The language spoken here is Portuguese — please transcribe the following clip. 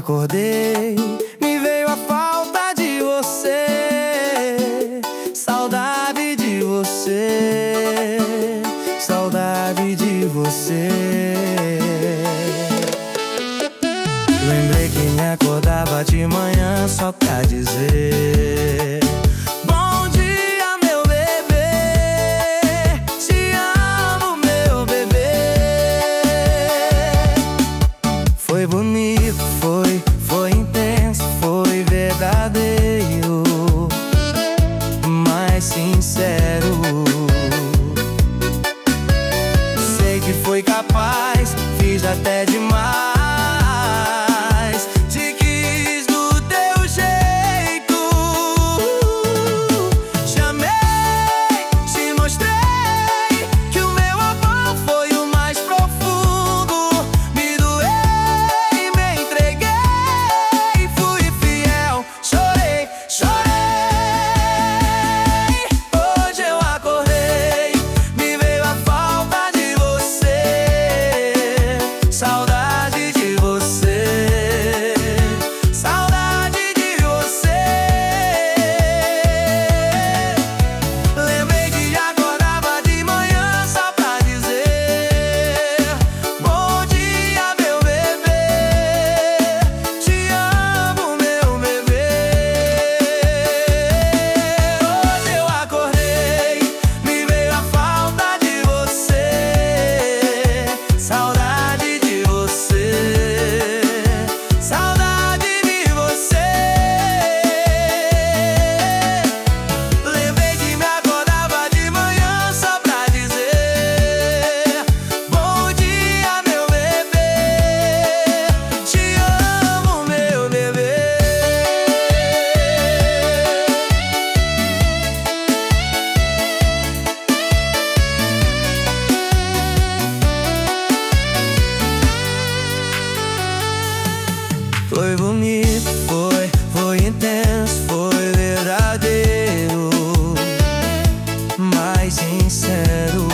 acordei, me veio a falta de você, saudade de você, saudade de você. Lembrei que me acordava de manhã só pra dizer. soy capaz. south Foi bonito, foi, foi intenso, foi verdadeiro, mas sincero.